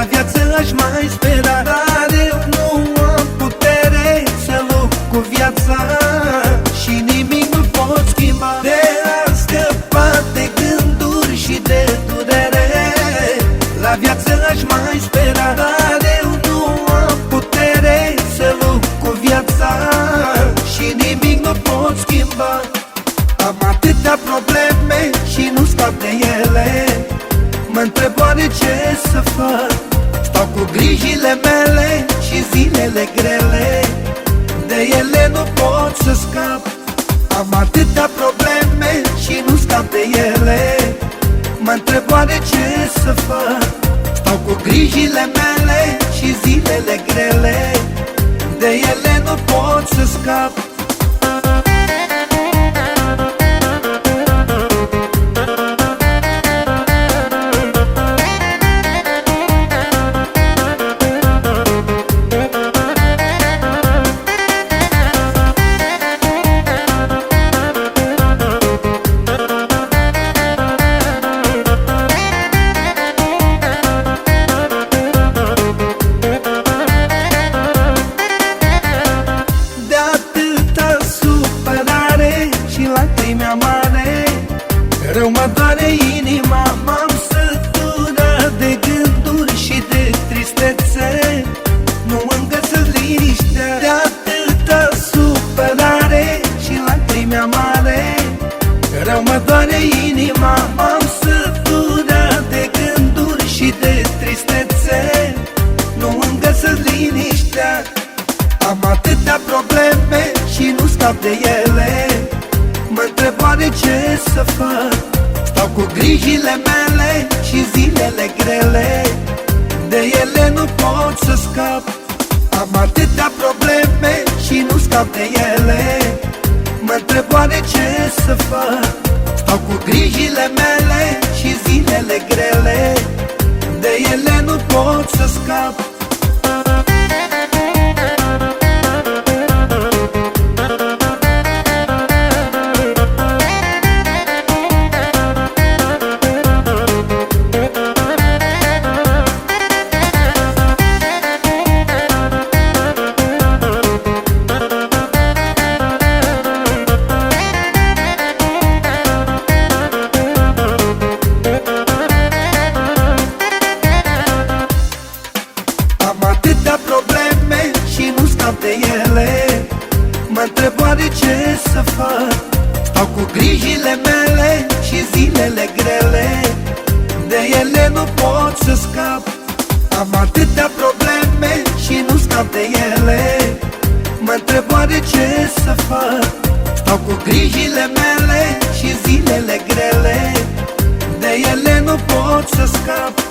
la viață aș mai spera Dar eu nu am putere să lupt cu viața Și nimic nu pot schimba. De azi scăpat de gânduri și de durere La viață aș mai spera Dar eu nu am putere să lupt cu viața Și nimic nu pot schimba. Am atâtea probleme și nu scap de ele. Mă întreb oare ce să fac? Cu grijile mele și zilele grele. De ele nu pot să scap. Am atâtea probleme și nu scap de ele. Mă întreb oare ce să fac? Stau cu grijile mele și zilele grele. De ele nu pot să scap mă doare inima, m-am săturat de gânduri și de tristețe. Nu îmi găsesc liniștea am atâtea probleme și nu scap de ele. Mă întreb oare ce să fac? Stau cu grijile mele și zilele grele. De ele nu pot să scap. Am atâtea probleme și nu scap de ele. Mă întreb oare ce să fac Stau cu grijile mele și zilele grele. De ele nu pot să scap Mă întreb oare ce să fac. Stau cu grijile mele și zilele grele. De ele nu pot să scap. Am atâtea probleme și nu scap de ele. Mă întreb oare ce să fac? Stau cu grijile mele și zilele grele. De ele nu pot să scap